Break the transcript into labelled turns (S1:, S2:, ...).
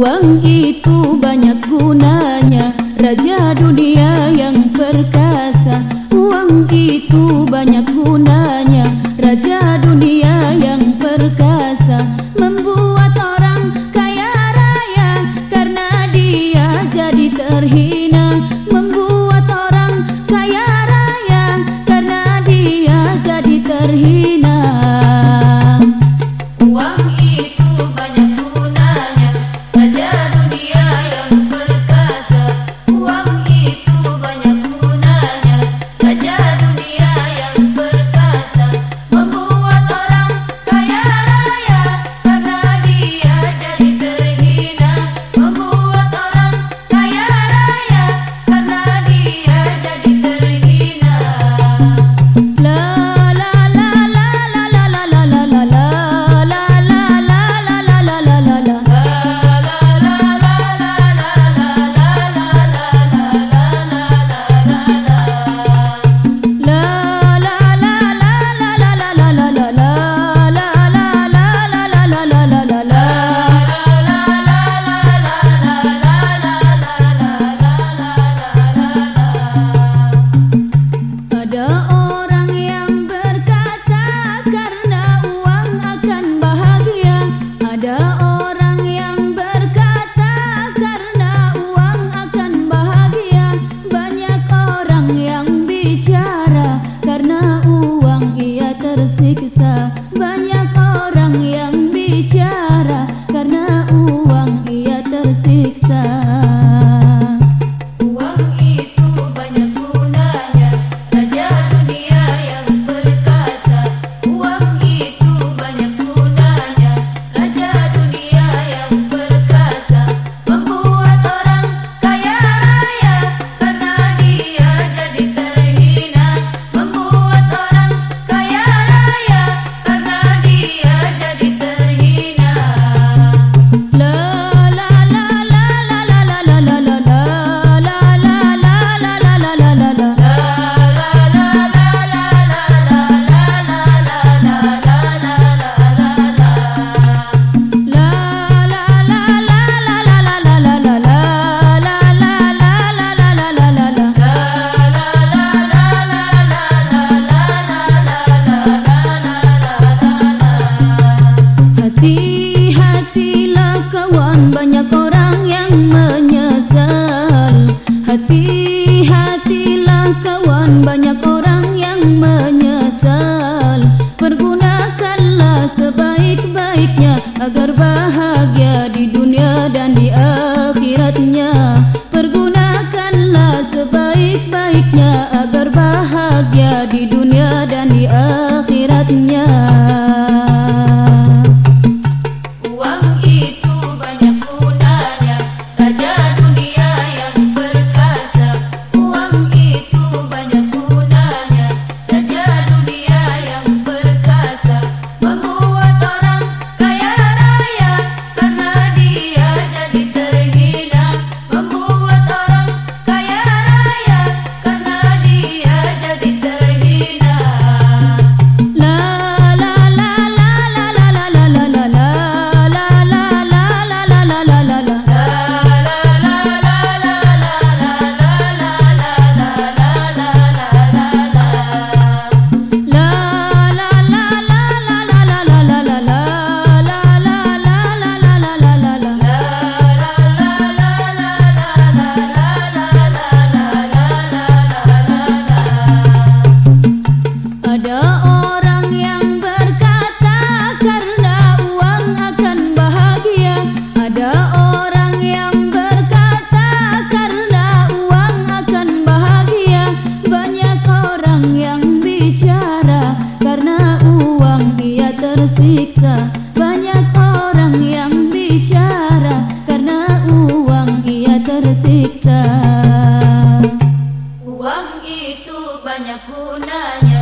S1: Uang itu banyak gunanya Raja dunia yang perkasa Uang itu banyak guna. menyesal Hati-hatilah kawan banyak orang
S2: yang menyesal. Pergunakanlah sebaik-baiknya Agar bahagia di dunia dan di akhiratnya. Pergunakanlah sebaik-baiknya Agar bahagia di dunia dan di akhiratnya. tersiksa. Banyak orang yang bicara Karena uang ia tersiksa.
S1: Uang itu banyak gunanya.